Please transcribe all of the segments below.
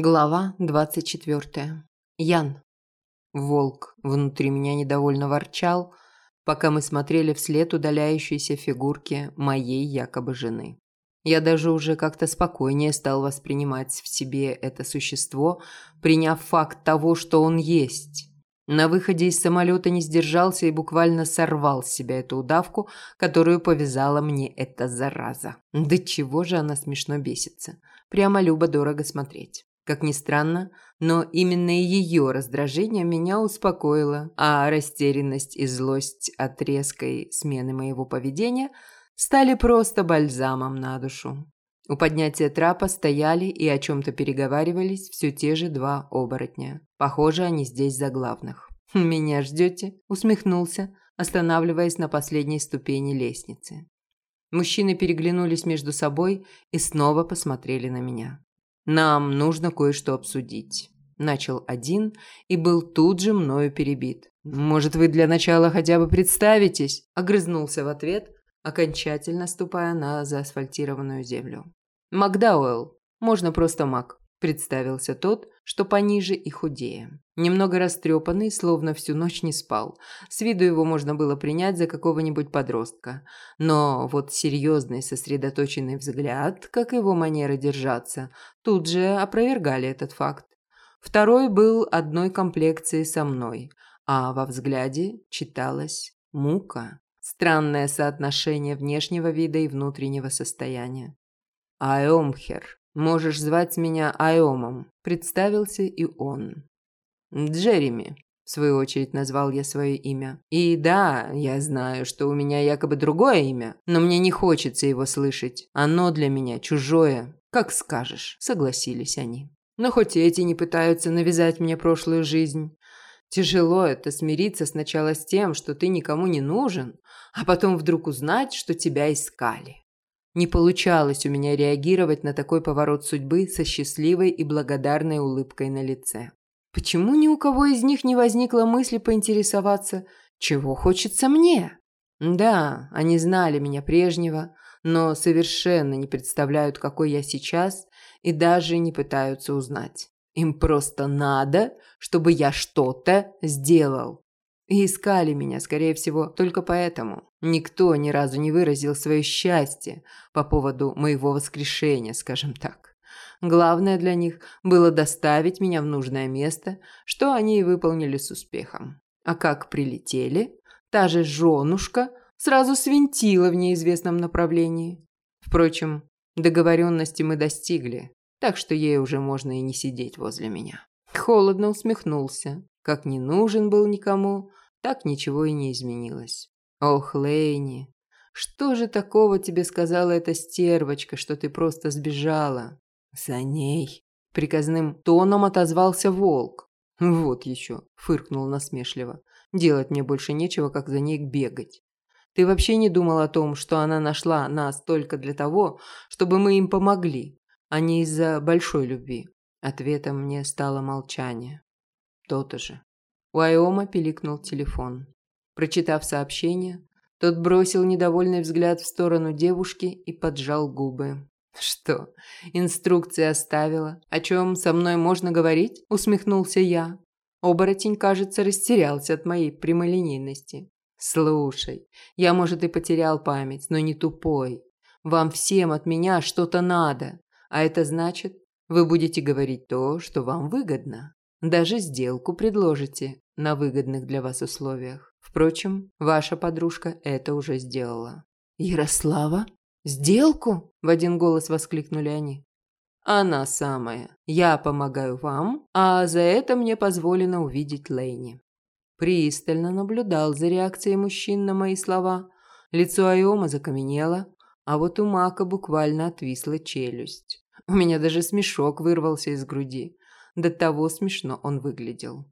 Глава 24. Ян. Волк внутри меня недовольно ворчал, пока мы смотрели вслед удаляющейся фигурки моей якобы жены. Я даже уже как-то спокойнее стал воспринимать в себе это существо, приняв факт того, что он есть. На выходе из самолета не сдержался и буквально сорвал с себя эту удавку, которую повязала мне эта зараза. Да чего же она смешно бесится. Прямо любо-дорого смотреть. Как ни странно, но именно ее раздражение меня успокоило, а растерянность и злость от резкой смены моего поведения стали просто бальзамом на душу. У поднятия трапа стояли и о чем-то переговаривались все те же два оборотня. Похоже, они здесь за главных. «Меня ждете?» – усмехнулся, останавливаясь на последней ступени лестницы. Мужчины переглянулись между собой и снова посмотрели на меня. «Нам нужно кое-что обсудить», – начал один и был тут же мною перебит. «Может, вы для начала хотя бы представитесь?» – огрызнулся в ответ, окончательно ступая на заасфальтированную землю. «Макдауэлл, можно просто Мак», – представился тот, что пониже и худее. Немного растрепанный, словно всю ночь не спал. С виду его можно было принять за какого-нибудь подростка. Но вот серьезный сосредоточенный взгляд, как его манера держаться, тут же опровергали этот факт. Второй был одной комплекции со мной, а во взгляде читалась мука. Странное соотношение внешнего вида и внутреннего состояния. Айомхер. Можешь звать меня Айомом», – представился и он. «Джереми», – в свою очередь назвал я свое имя. «И да, я знаю, что у меня якобы другое имя, но мне не хочется его слышать. Оно для меня чужое. Как скажешь», – согласились они. Но хоть эти не пытаются навязать мне прошлую жизнь. Тяжело это смириться сначала с тем, что ты никому не нужен, а потом вдруг узнать, что тебя искали. Не получалось у меня реагировать на такой поворот судьбы со счастливой и благодарной улыбкой на лице. Почему ни у кого из них не возникло мысли поинтересоваться, чего хочется мне? Да, они знали меня прежнего, но совершенно не представляют, какой я сейчас, и даже не пытаются узнать. Им просто надо, чтобы я что-то сделал. И искали меня, скорее всего, только поэтому. Никто ни разу не выразил свое счастье по поводу моего воскрешения, скажем так. Главное для них было доставить меня в нужное место, что они и выполнили с успехом. А как прилетели, та же женушка сразу свинтила в неизвестном направлении. Впрочем, договоренности мы достигли, так что ей уже можно и не сидеть возле меня. Холодно усмехнулся. Как не нужен был никому, так ничего и не изменилось. Ох, Лейни, что же такого тебе сказала эта стервочка, что ты просто сбежала? За ней. Приказным тоном отозвался волк. Вот еще, фыркнул насмешливо. Делать мне больше нечего, как за ней бегать. Ты вообще не думал о том, что она нашла нас только для того, чтобы мы им помогли, а не из-за большой любви? Ответом мне стало молчание. То-то же. У Айома пиликнул телефон. Прочитав сообщение, тот бросил недовольный взгляд в сторону девушки и поджал губы. «Что, инструкция оставила? О чем со мной можно говорить?» – усмехнулся я. Оборотень, кажется, растерялся от моей прямолинейности. «Слушай, я, может, и потерял память, но не тупой. Вам всем от меня что-то надо, а это значит, вы будете говорить то, что вам выгодно. Даже сделку предложите на выгодных для вас условиях. Впрочем, ваша подружка это уже сделала. Ярослава? Сделку? В один голос воскликнули они. Она самая. Я помогаю вам, а за это мне позволено увидеть Лейни. Пристально наблюдал за реакцией мужчин на мои слова. Лицо Айома закаменело, а вот у Мака буквально отвисла челюсть. У меня даже смешок вырвался из груди. До того смешно он выглядел.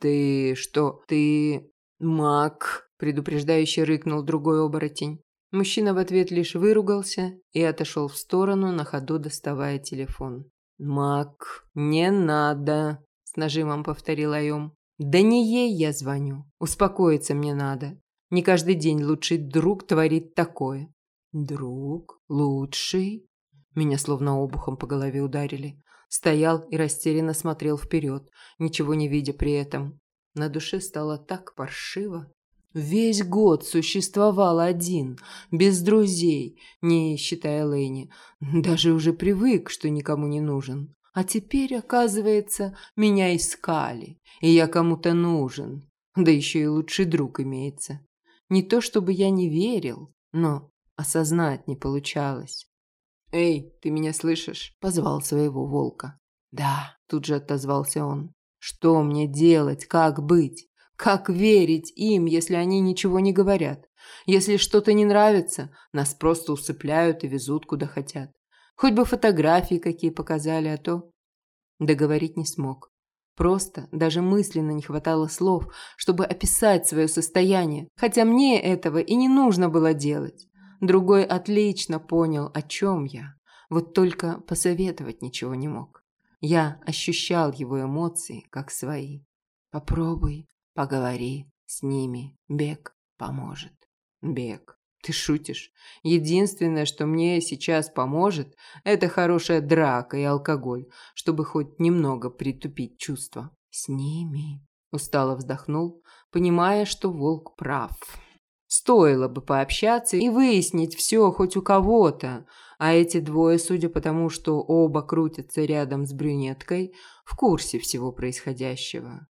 «Ты что? Ты... маг?» – предупреждающе рыкнул другой оборотень. Мужчина в ответ лишь выругался и отошел в сторону, на ходу доставая телефон. «Мак, не надо!» – с нажимом повторил Айом. «Да не ей я звоню. Успокоиться мне надо. Не каждый день лучший друг творит такое». «Друг? Лучший?» Меня словно обухом по голове ударили. Стоял и растерянно смотрел вперед, ничего не видя при этом. На душе стало так паршиво. Весь год существовал один, без друзей, не считая Лэйни. Даже уже привык, что никому не нужен. А теперь, оказывается, меня искали, и я кому-то нужен. Да еще и лучший друг имеется. Не то чтобы я не верил, но осознать не получалось. «Эй, ты меня слышишь?» – позвал своего волка. «Да», – тут же отозвался он. «Что мне делать? Как быть? Как верить им, если они ничего не говорят? Если что-то не нравится, нас просто усыпляют и везут куда хотят. Хоть бы фотографии какие показали, а то...» Договорить не смог. Просто даже мысленно не хватало слов, чтобы описать свое состояние, хотя мне этого и не нужно было делать. Другой отлично понял, о чем я, вот только посоветовать ничего не мог. Я ощущал его эмоции как свои. Попробуй, поговори с ними, бег поможет. Бег. Ты шутишь? Единственное, что мне сейчас поможет, это хорошая драка и алкоголь, чтобы хоть немного притупить чувства. С ними. Устало вздохнул, понимая, что волк прав. Стоило бы пообщаться и выяснить все хоть у кого-то, а эти двое, судя по тому, что оба крутятся рядом с брюнеткой, в курсе всего происходящего.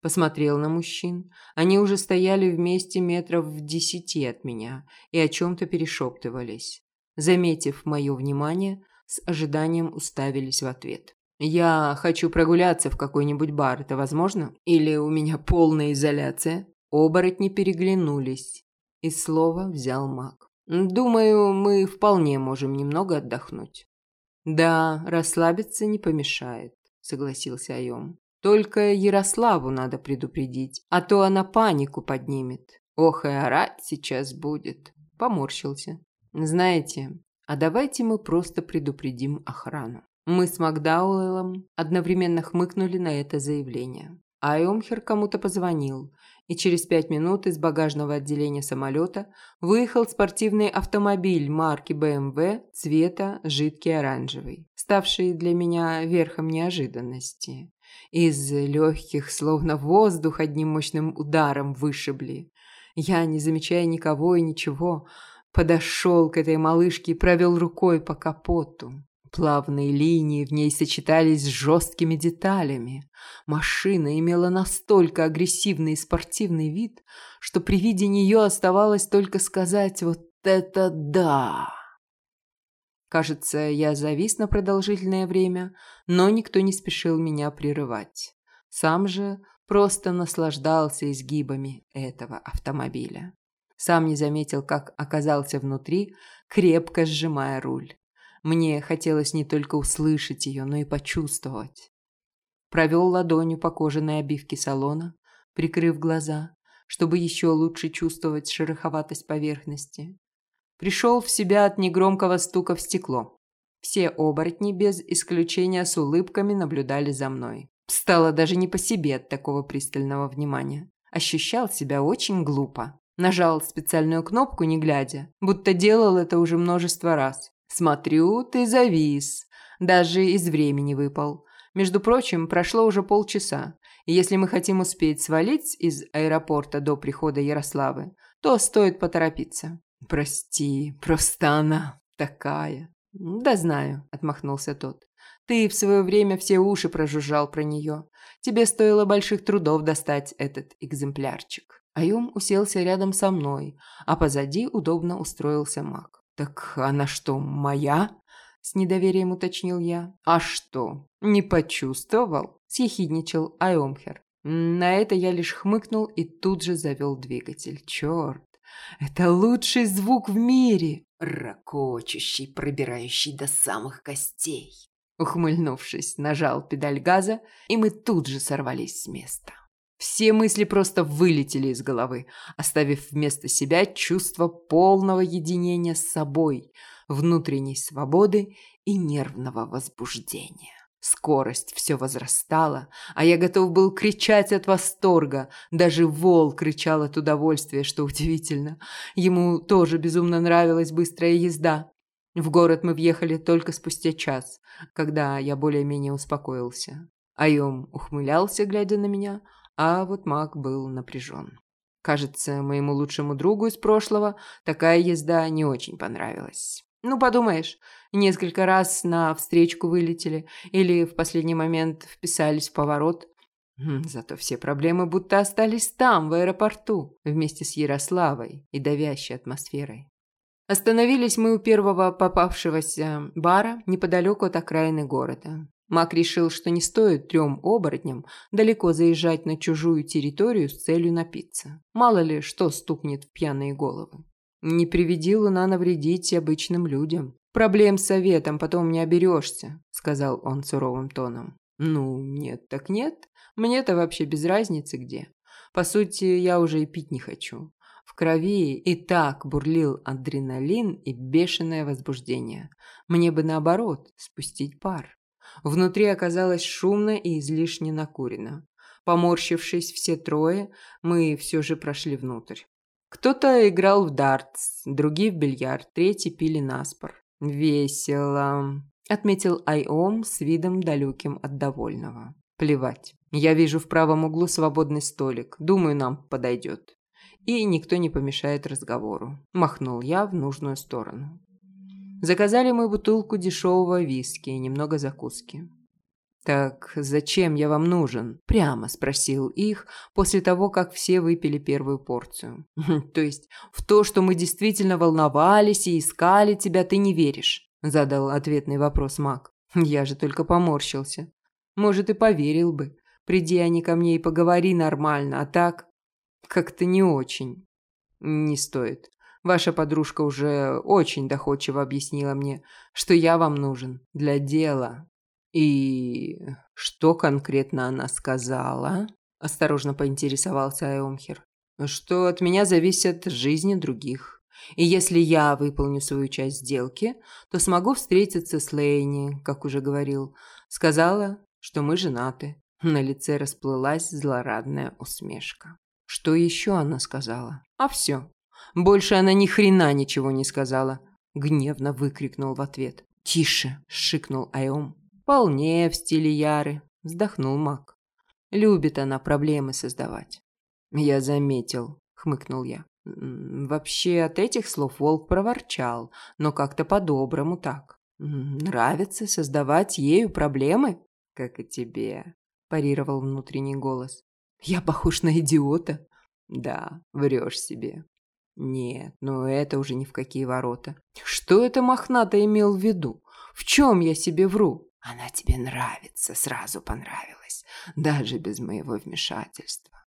Посмотрел на мужчин. Они уже стояли вместе метров в десяти от меня и о чем-то перешептывались. Заметив мое внимание, с ожиданием уставились в ответ. «Я хочу прогуляться в какой-нибудь бар, это возможно? Или у меня полная изоляция?» Оборотни переглянулись, и слово взял маг. «Думаю, мы вполне можем немного отдохнуть». «Да, расслабиться не помешает», – согласился Айом. «Только Ярославу надо предупредить, а то она панику поднимет. Ох, и орать сейчас будет». Поморщился. «Знаете, а давайте мы просто предупредим охрану». Мы с Макдауэллом одновременно хмыкнули на это заявление. Айомхер кому-то позвонил, и через пять минут из багажного отделения самолета выехал спортивный автомобиль марки BMW цвета жидкий оранжевый, ставший для меня верхом неожиданности. Из легких, словно воздух одним мощным ударом вышибли. Я, не замечая никого и ничего, подошел к этой малышке и провел рукой по капоту. Плавные линии в ней сочетались с жесткими деталями. Машина имела настолько агрессивный и спортивный вид, что при виде нее оставалось только сказать «вот это да!». Кажется, я завис на продолжительное время, но никто не спешил меня прерывать. Сам же просто наслаждался изгибами этого автомобиля. Сам не заметил, как оказался внутри, крепко сжимая руль. Мне хотелось не только услышать ее, но и почувствовать. Провел ладонью по кожаной обивке салона, прикрыв глаза, чтобы еще лучше чувствовать шероховатость поверхности. Пришел в себя от негромкого стука в стекло. Все оборотни без исключения с улыбками наблюдали за мной. Стало даже не по себе от такого пристального внимания. Ощущал себя очень глупо. Нажал специальную кнопку, не глядя, будто делал это уже множество раз. «Смотрю, ты завис. Даже из времени выпал. Между прочим, прошло уже полчаса, и если мы хотим успеть свалить из аэропорта до прихода Ярославы, то стоит поторопиться». «Прости, просто она такая». «Да знаю», – отмахнулся тот. «Ты в свое время все уши прожужжал про нее. Тебе стоило больших трудов достать этот экземплярчик». Аюм уселся рядом со мной, а позади удобно устроился маг. «Так она что, моя?» – с недоверием уточнил я. «А что, не почувствовал?» – съехидничал Айомхер. На это я лишь хмыкнул и тут же завел двигатель. Черт, это лучший звук в мире! Рокочущий, пробирающий до самых костей. Ухмыльнувшись, нажал педаль газа, и мы тут же сорвались с места. Все мысли просто вылетели из головы, оставив вместо себя чувство полного единения с собой, внутренней свободы и нервного возбуждения. Скорость все возрастала, а я готов был кричать от восторга. Даже волк кричал от удовольствия, что удивительно. Ему тоже безумно нравилась быстрая езда. В город мы въехали только спустя час, когда я более-менее успокоился. Айом ухмылялся, глядя на меня, а вот маг был напряжен. Кажется, моему лучшему другу из прошлого такая езда не очень понравилась. Ну, подумаешь, несколько раз на встречку вылетели или в последний момент вписались в поворот. Хм, зато все проблемы будто остались там, в аэропорту, вместе с Ярославой и давящей атмосферой. Остановились мы у первого попавшегося бара неподалеку от окраины города. Мак решил, что не стоит трем оборотням далеко заезжать на чужую территорию с целью напиться. Мало ли, что стукнет в пьяные головы. Не приведи луна навредить обычным людям. Проблем с советом потом не оберешься, сказал он суровым тоном. Ну, нет так нет. Мне-то вообще без разницы где. По сути, я уже и пить не хочу. В крови и так бурлил адреналин и бешеное возбуждение. Мне бы наоборот спустить пар. Внутри оказалось шумно и излишне накурено. Поморщившись все трое, мы все же прошли внутрь. Кто-то играл в дартс, другие в бильярд, третий пили наспор. «Весело», – отметил Айом с видом далеким от довольного. «Плевать. Я вижу в правом углу свободный столик. Думаю, нам подойдет» и никто не помешает разговору. Махнул я в нужную сторону. Заказали мы бутылку дешевого виски и немного закуски. «Так зачем я вам нужен?» – прямо спросил их после того, как все выпили первую порцию. «То есть в то, что мы действительно волновались и искали тебя, ты не веришь?» – задал ответный вопрос Мак. Я же только поморщился. Может, и поверил бы. Приди они ко мне и поговори нормально, а так... Как-то не очень. Не стоит. Ваша подружка уже очень доходчиво объяснила мне, что я вам нужен для дела. И что конкретно она сказала? Осторожно поинтересовался Айомхер. Что от меня зависят жизни других. И если я выполню свою часть сделки, то смогу встретиться с Лейни, как уже говорил. Сказала, что мы женаты. На лице расплылась злорадная усмешка. Что еще она сказала? А все. Больше она ни хрена ничего не сказала. Гневно выкрикнул в ответ. «Тише!» – шикнул Айом. «Вполне в стиле Яры», – вздохнул Мак. «Любит она проблемы создавать». «Я заметил», – хмыкнул я. Вообще от этих слов волк проворчал, но как-то по-доброму так. «Нравится создавать ею проблемы?» «Как и тебе», – парировал внутренний голос. Я похож на идиота? Да, врешь себе. Нет, ну это уже ни в какие ворота. Что это мохнато имел в виду? В чем я себе вру? Она тебе нравится, сразу понравилась, даже без моего вмешательства.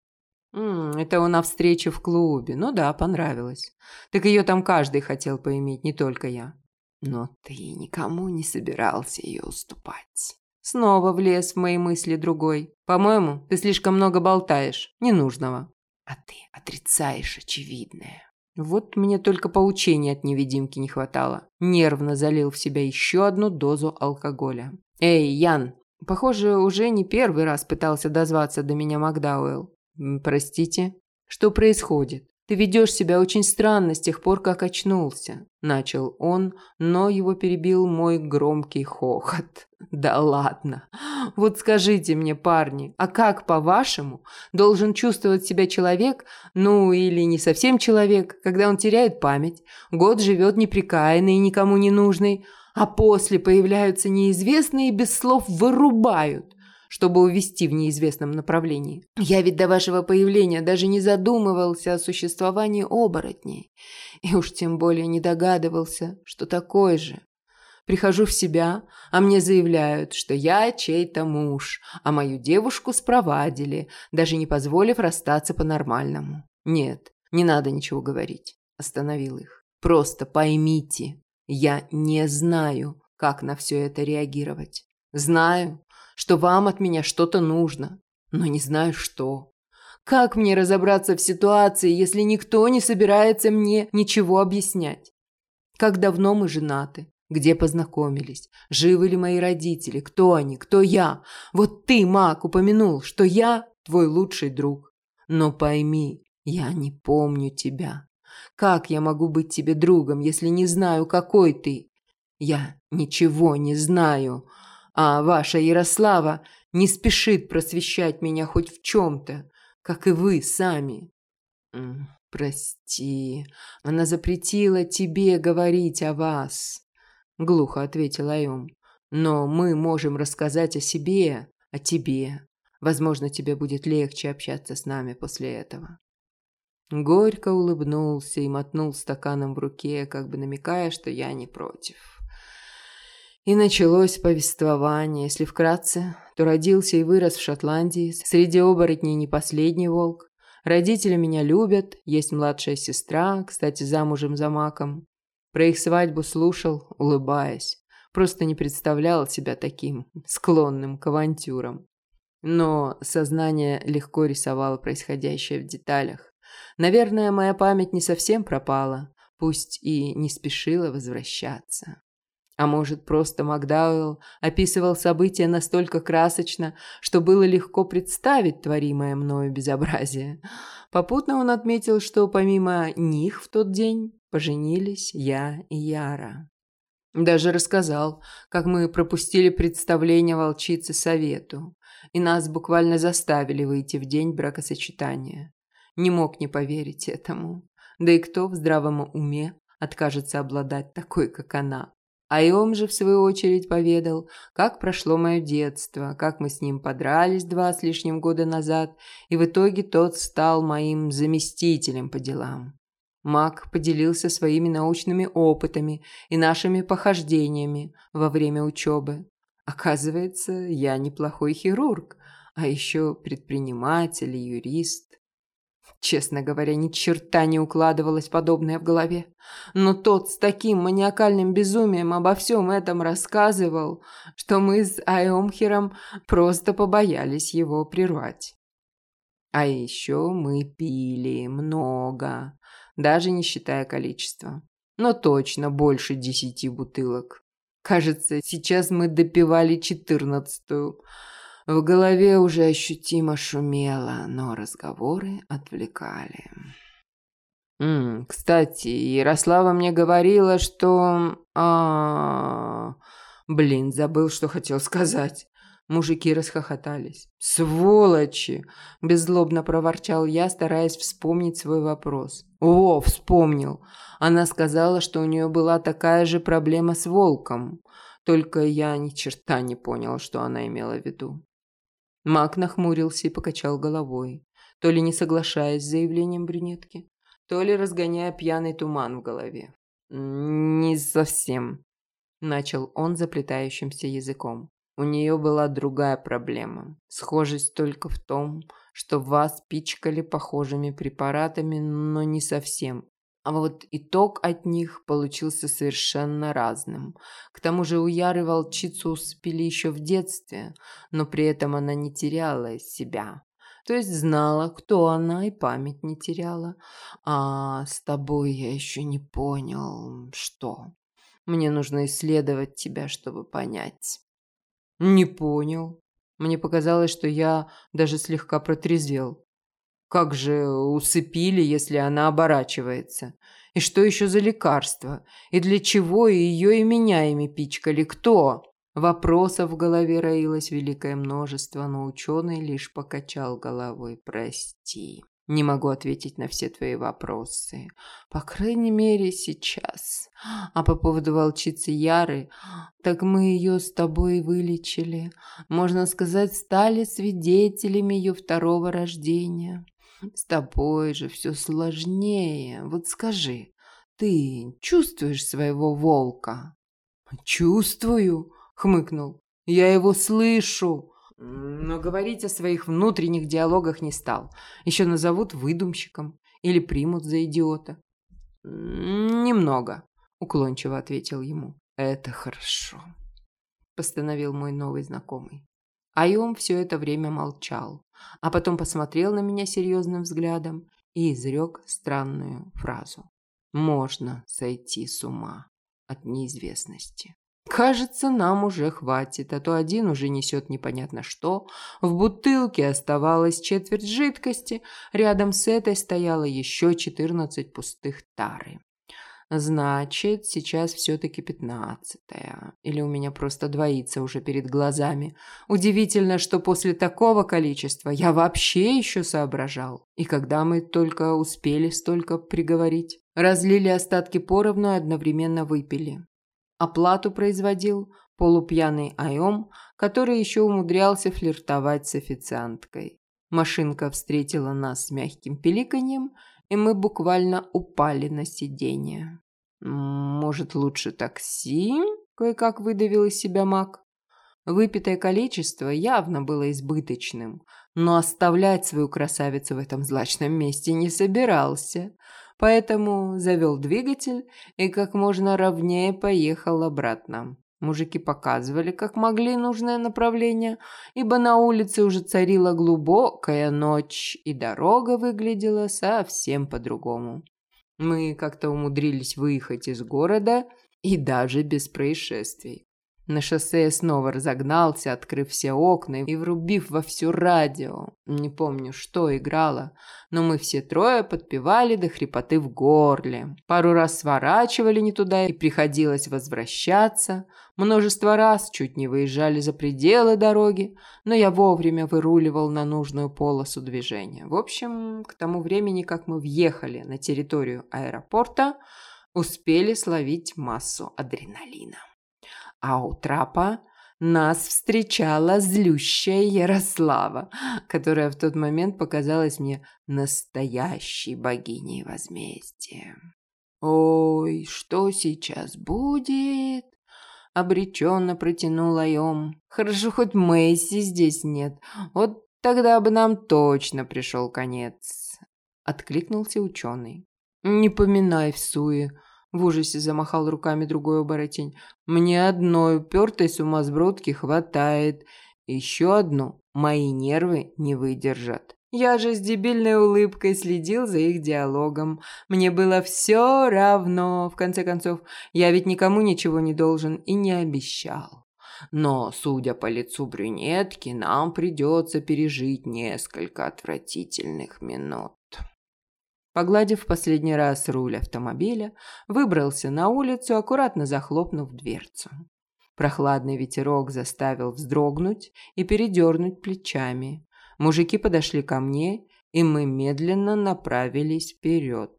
М -м, это он на встрече в клубе. Ну да, понравилось. Так ее там каждый хотел поиметь, не только я. Но ты никому не собирался ее уступать. Снова влез в мои мысли другой. По-моему, ты слишком много болтаешь. Ненужного. А ты отрицаешь очевидное. Вот мне только поучения от невидимки не хватало. Нервно залил в себя еще одну дозу алкоголя. Эй, Ян, похоже, уже не первый раз пытался дозваться до меня Макдауэлл. Простите? Что происходит? Ты ведешь себя очень странно с тех пор, как очнулся», – начал он, но его перебил мой громкий хохот. «Да ладно. Вот скажите мне, парни, а как, по-вашему, должен чувствовать себя человек, ну или не совсем человек, когда он теряет память, год живет неприкаянный и никому не нужный, а после появляются неизвестные и без слов вырубают?» Чтобы увести в неизвестном направлении. Я ведь до вашего появления даже не задумывался о существовании оборотней. И уж тем более не догадывался, что такой же. Прихожу в себя, а мне заявляют, что я чей-то муж, а мою девушку спровадили, даже не позволив расстаться по-нормальному. Нет, не надо ничего говорить. Остановил их. Просто поймите, я не знаю, как на все это реагировать. Знаю, что вам от меня что-то нужно, но не знаю что. Как мне разобраться в ситуации, если никто не собирается мне ничего объяснять? Как давно мы женаты? Где познакомились? Живы ли мои родители? Кто они? Кто я? Вот ты, Мак, упомянул, что я твой лучший друг. Но пойми, я не помню тебя. Как я могу быть тебе другом, если не знаю, какой ты? Я ничего не знаю, а ваша Ярослава не спешит просвещать меня хоть в чем-то, как и вы сами. Прости, она запретила тебе говорить о вас, глухо ответил Айом. Но мы можем рассказать о себе, о тебе. Возможно, тебе будет легче общаться с нами после этого. Горько улыбнулся и мотнул стаканом в руке, как бы намекая, что я не против. И началось повествование. Если вкратце, то родился и вырос в Шотландии. Среди оборотней не последний волк. Родители меня любят, есть младшая сестра, кстати, замужем за маком. Про их свадьбу слушал, улыбаясь. Просто не представлял себя таким, склонным к авантюрам. Но сознание легко рисовало происходящее в деталях. Наверное, моя память не совсем пропала, пусть и не спешила возвращаться. А может, просто Макдауэлл описывал события настолько красочно, что было легко представить творимое мною безобразие. Попутно он отметил, что помимо них в тот день поженились я и Яра. Даже рассказал, как мы пропустили представление волчицы совету, и нас буквально заставили выйти в день бракосочетания. Не мог не поверить этому. Да и кто в здравом уме откажется обладать такой, как она? Айом же, в свою очередь, поведал, как прошло мое детство, как мы с ним подрались два с лишним года назад, и в итоге тот стал моим заместителем по делам. Мак поделился своими научными опытами и нашими похождениями во время учебы. Оказывается, я неплохой хирург, а еще предприниматель и юрист. Честно говоря, ни черта не укладывалось подобное в голове. Но тот с таким маниакальным безумием обо всем этом рассказывал, что мы с Айомхером просто побоялись его прервать. А еще мы пили много, даже не считая количества. Но точно больше десяти бутылок. Кажется, сейчас мы допивали четырнадцатую – в голове уже ощутимо шумело, но разговоры отвлекали. М -м, кстати, Ярослава мне говорила, что... А, -а, а Блин, забыл, что хотел сказать. Мужики расхохотались. «Сволочи!» – беззлобно проворчал я, стараясь вспомнить свой вопрос. «О, вспомнил! Она сказала, что у нее была такая же проблема с волком. Только я ни черта не понял, что она имела в виду. Мак нахмурился и покачал головой, то ли не соглашаясь с заявлением брюнетки, то ли разгоняя пьяный туман в голове. «Не совсем», – начал он заплетающимся языком. У нее была другая проблема. Схожесть только в том, что вас пичкали похожими препаратами, но не совсем. А вот итог от них получился совершенно разным. К тому же у Яры волчицу успели еще в детстве, но при этом она не теряла себя. То есть знала, кто она, и память не теряла. А с тобой я еще не понял, что. Мне нужно исследовать тебя, чтобы понять. Не понял. Мне показалось, что я даже слегка протрезвел. Как же усыпили, если она оборачивается? И что еще за лекарство? И для чего ее и меня ими пичкали? Кто? Вопросов в голове роилось великое множество, но ученый лишь покачал головой. «Прости, не могу ответить на все твои вопросы. По крайней мере, сейчас. А по поводу волчицы Яры, так мы ее с тобой вылечили. Можно сказать, стали свидетелями ее второго рождения. С тобой же все сложнее. Вот скажи, ты чувствуешь своего волка? Чувствую, хмыкнул. Я его слышу. Но говорить о своих внутренних диалогах не стал. Еще назовут выдумщиком или примут за идиота. Немного, уклончиво ответил ему. Это хорошо, постановил мой новый знакомый. Айом все это время молчал, а потом посмотрел на меня серьезным взглядом и изрек странную фразу. «Можно сойти с ума от неизвестности». Кажется, нам уже хватит, а то один уже несет непонятно что. В бутылке оставалось четверть жидкости, рядом с этой стояло еще четырнадцать пустых тары. Значит, сейчас все-таки пятнадцатая. Или у меня просто двоится уже перед глазами. Удивительно, что после такого количества я вообще еще соображал. И когда мы только успели столько приговорить. Разлили остатки поровну и одновременно выпили. Оплату производил полупьяный Айом, который еще умудрялся флиртовать с официанткой. Машинка встретила нас с мягким пиликаньем – и мы буквально упали на сиденье. «Может, лучше такси?» – кое-как выдавил из себя маг. Выпитое количество явно было избыточным, но оставлять свою красавицу в этом злачном месте не собирался, поэтому завел двигатель и как можно ровнее поехал обратно. Мужики показывали, как могли, нужное направление, ибо на улице уже царила глубокая ночь, и дорога выглядела совсем по-другому. Мы как-то умудрились выехать из города и даже без происшествий. На шоссе я снова разогнался, открыв все окна и врубив во всю радио. Не помню, что играло, но мы все трое подпевали до хрипоты в горле. Пару раз сворачивали не туда и приходилось возвращаться. Множество раз чуть не выезжали за пределы дороги, но я вовремя выруливал на нужную полосу движения. В общем, к тому времени, как мы въехали на территорию аэропорта, успели словить массу адреналина а у трапа нас встречала злющая Ярослава, которая в тот момент показалась мне настоящей богиней возмездия. «Ой, что сейчас будет?» — обреченно протянул Айом. «Хорошо, хоть Мэйси здесь нет. Вот тогда бы нам точно пришел конец», — откликнулся ученый. «Не поминай в суе», в ужасе замахал руками другой оборотень. «Мне одной упертой сумасбродки хватает. Еще одну мои нервы не выдержат». Я же с дебильной улыбкой следил за их диалогом. Мне было все равно, в конце концов. Я ведь никому ничего не должен и не обещал. Но, судя по лицу брюнетки, нам придется пережить несколько отвратительных минут. Погладив последний раз руль автомобиля, выбрался на улицу, аккуратно захлопнув дверцу. Прохладный ветерок заставил вздрогнуть и передернуть плечами. Мужики подошли ко мне, и мы медленно направились вперед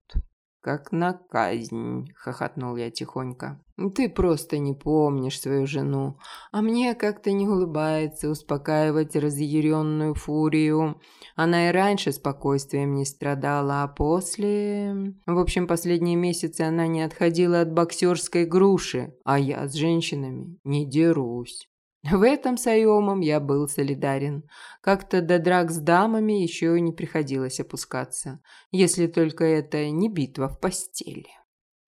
как на казнь», — хохотнул я тихонько. «Ты просто не помнишь свою жену, а мне как-то не улыбается успокаивать разъяренную фурию. Она и раньше спокойствием не страдала, а после... В общем, последние месяцы она не отходила от боксерской груши, а я с женщинами не дерусь». В этом с Айомом я был солидарен. Как-то до драк с дамами еще не приходилось опускаться, если только это не битва в постели.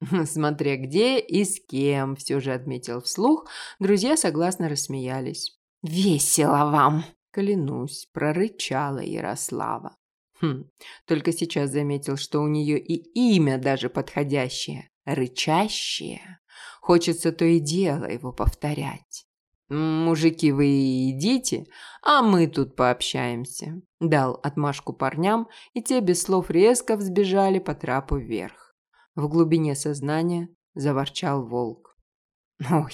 Смотря где и с кем, все же отметил вслух, друзья согласно рассмеялись. «Весело вам!» Клянусь, прорычала Ярослава. Хм, только сейчас заметил, что у нее и имя даже подходящее – рычащее. Хочется то и дело его повторять. «Мужики, вы идите, а мы тут пообщаемся», – дал отмашку парням, и те без слов резко взбежали по трапу вверх. В глубине сознания заворчал волк. «Ой,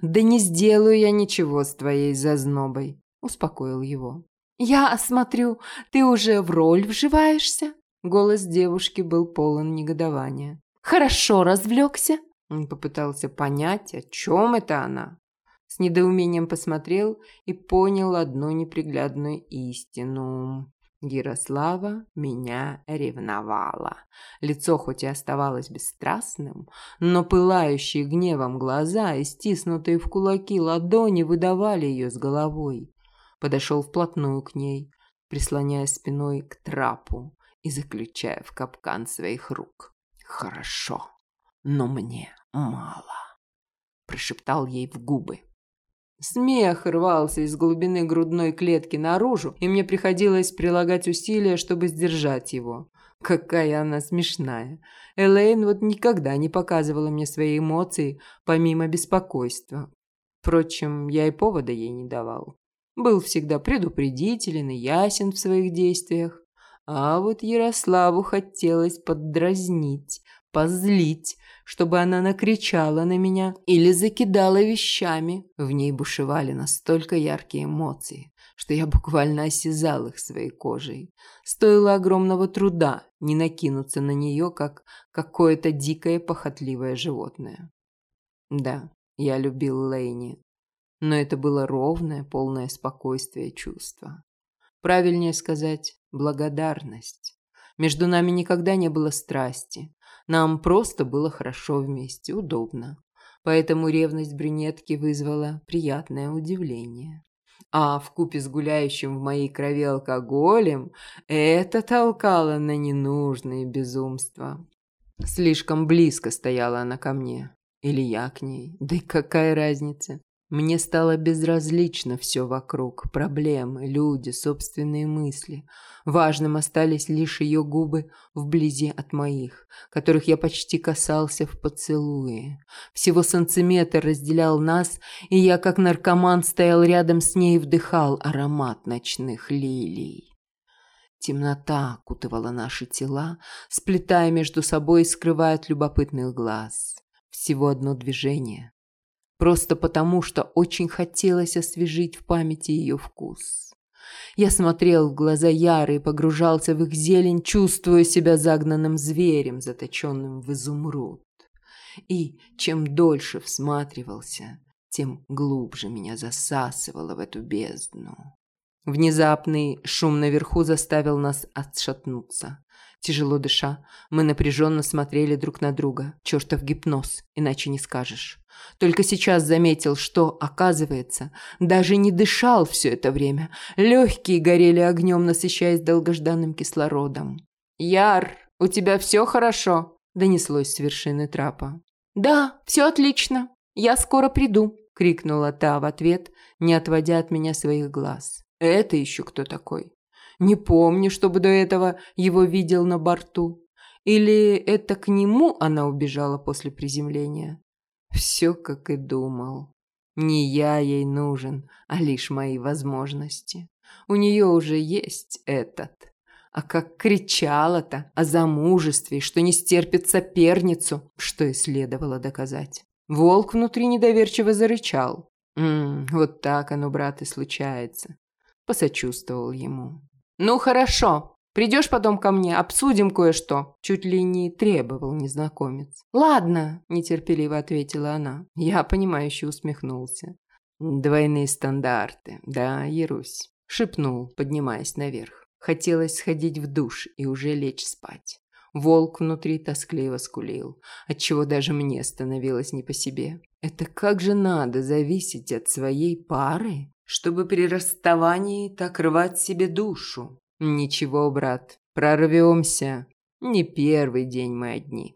да не сделаю я ничего с твоей зазнобой», – успокоил его. «Я смотрю, ты уже в роль вживаешься?» Голос девушки был полон негодования. «Хорошо развлекся?» Он попытался понять, о чем это она. С недоумением посмотрел и понял одну неприглядную истину. Ярослава меня ревновала. Лицо хоть и оставалось бесстрастным, но пылающие гневом глаза и стиснутые в кулаки ладони выдавали ее с головой. Подошел вплотную к ней, прислоняя спиной к трапу и заключая в капкан своих рук. «Хорошо, но мне мало», – прошептал ей в губы. Смех рвался из глубины грудной клетки наружу, и мне приходилось прилагать усилия, чтобы сдержать его. Какая она смешная. Элейн вот никогда не показывала мне свои эмоции, помимо беспокойства. Впрочем, я и повода ей не давал. Был всегда предупредителен и ясен в своих действиях. А вот Ярославу хотелось поддразнить, позлить, чтобы она накричала на меня или закидала вещами. В ней бушевали настолько яркие эмоции, что я буквально осязал их своей кожей. Стоило огромного труда не накинуться на нее, как какое-то дикое похотливое животное. Да, я любил Лейни, но это было ровное, полное спокойствие чувство. Правильнее сказать, благодарность. Между нами никогда не было страсти. Нам просто было хорошо вместе, удобно. Поэтому ревность брюнетки вызвала приятное удивление. А в купе с гуляющим в моей крови алкоголем это толкало на ненужные безумства. Слишком близко стояла она ко мне. Или я к ней. Да и какая разница? Мне стало безразлично все вокруг. Проблемы, люди, собственные мысли. Важным остались лишь ее губы вблизи от моих, которых я почти касался в поцелуе. Всего сантиметр разделял нас, и я, как наркоман, стоял рядом с ней и вдыхал аромат ночных лилий. Темнота окутывала наши тела, сплетая между собой и скрывая от любопытных глаз. Всего одно движение. Просто потому, что очень хотелось освежить в памяти ее вкус. Я смотрел в глаза Яры и погружался в их зелень, чувствуя себя загнанным зверем, заточенным в изумруд. И чем дольше всматривался, тем глубже меня засасывало в эту бездну. Внезапный шум наверху заставил нас отшатнуться. Тяжело дыша, мы напряженно смотрели друг на друга. Чертов гипноз, иначе не скажешь. Только сейчас заметил, что, оказывается, даже не дышал все это время. Легкие горели огнем, насыщаясь долгожданным кислородом. «Яр, у тебя все хорошо?» – донеслось с вершины трапа. «Да, все отлично. Я скоро приду», – крикнула та в ответ, не отводя от меня своих глаз. «Это еще кто такой?» Не помню, чтобы до этого его видел на борту. Или это к нему она убежала после приземления? Все, как и думал. Не я ей нужен, а лишь мои возможности. У нее уже есть этот. А как кричала-то о замужестве, что не стерпит соперницу, что и следовало доказать. Волк внутри недоверчиво зарычал. «М -м, вот так оно, брат, и случается. Посочувствовал ему. «Ну хорошо, придешь потом ко мне, обсудим кое-что», чуть ли не требовал незнакомец. «Ладно», – нетерпеливо ответила она. Я, понимающе усмехнулся. «Двойные стандарты, да, Ярусь», – шепнул, поднимаясь наверх. Хотелось сходить в душ и уже лечь спать. Волк внутри тоскливо скулил, отчего даже мне становилось не по себе. Это как же надо зависеть от своей пары? чтобы при расставании так рвать себе душу. Ничего, брат, прорвемся. Не первый день мы одни.